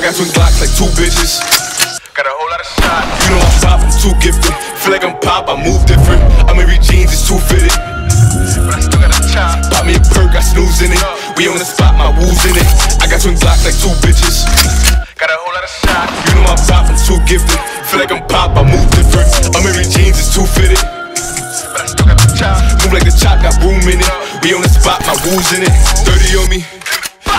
got twin Glocks like two bitches. Got a whole lot of shots. You know I'm pop, I'm too gifted. Feel like I'm pop, I move different. Amiri jeans, it's too fitted. But I still got a chop. Pop me a perk, I snooze in it. We on the spot, my woos in it. I got twin Glocks like two bitches. Got a whole lot of shots. You know I'm pop, I'm too gifted. Feel like I'm pop, I move different. Amiri jeans, it's too fitted. But I still got the chop. Move like the chop, got room in it. We on the spot, my woos in it. 30 on me.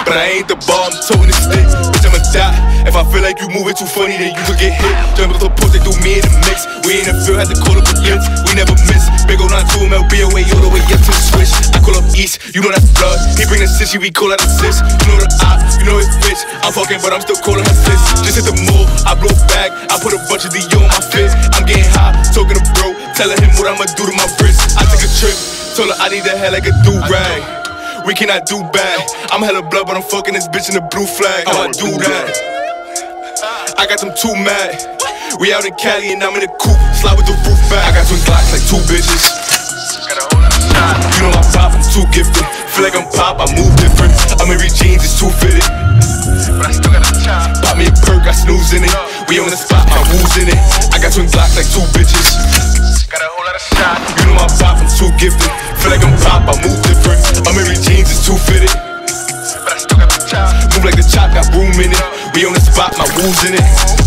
But I ain't the ball, I'm toting the stick. Bitch, I'ma die. If I feel like you moving too funny, then you could get hit. Jump off the post, they do me in the mix. We in the field, had to call up a again. We never miss. Big ol' 9 2 MLB away, all the way up to the switch. I call up East, you know that's blood. He bring the sissy, we call that assist. You know the op, you know it's bitch. I'm fucking, but I'm still calling her sis. Just hit the move, I blow back. I put a bunch of the on my fist. I'm getting high, talking to bro, telling him what I'ma do to my wrist. I took a trip, told her I need the hair like a do rag. We cannot do bad. I'm hella blood, but I'm fucking this bitch in the blue flag. How I do that? I got them too mad. We out in Cali and I'm in the coupe, slide with the roof back. I got twin Glocks like two bitches. Got a whole lot of shots. You know I'm pop, I'm too gifted. Feel like I'm pop, I move different. Amiri jeans, it's too fitted. But I still got a chop. Pop me a perk, I snooze in it. We on the spot, my woos in it. I got twin Glocks like two bitches. Got a whole lot of shots. You know I'm pop, I'm too gifted. Feel like I'm pop, I move different. Got room in it. We on the spot, my woos in it.